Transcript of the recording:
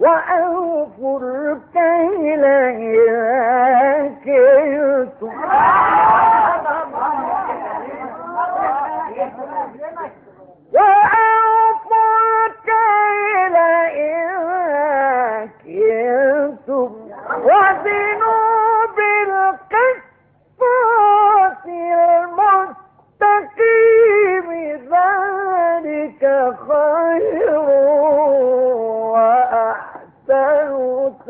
وأوفوا الكيل إذا كلتم وأوفوا الكيل إذا كلتم وزنوا بالقسطاس المستقيم. ذلك خير. روس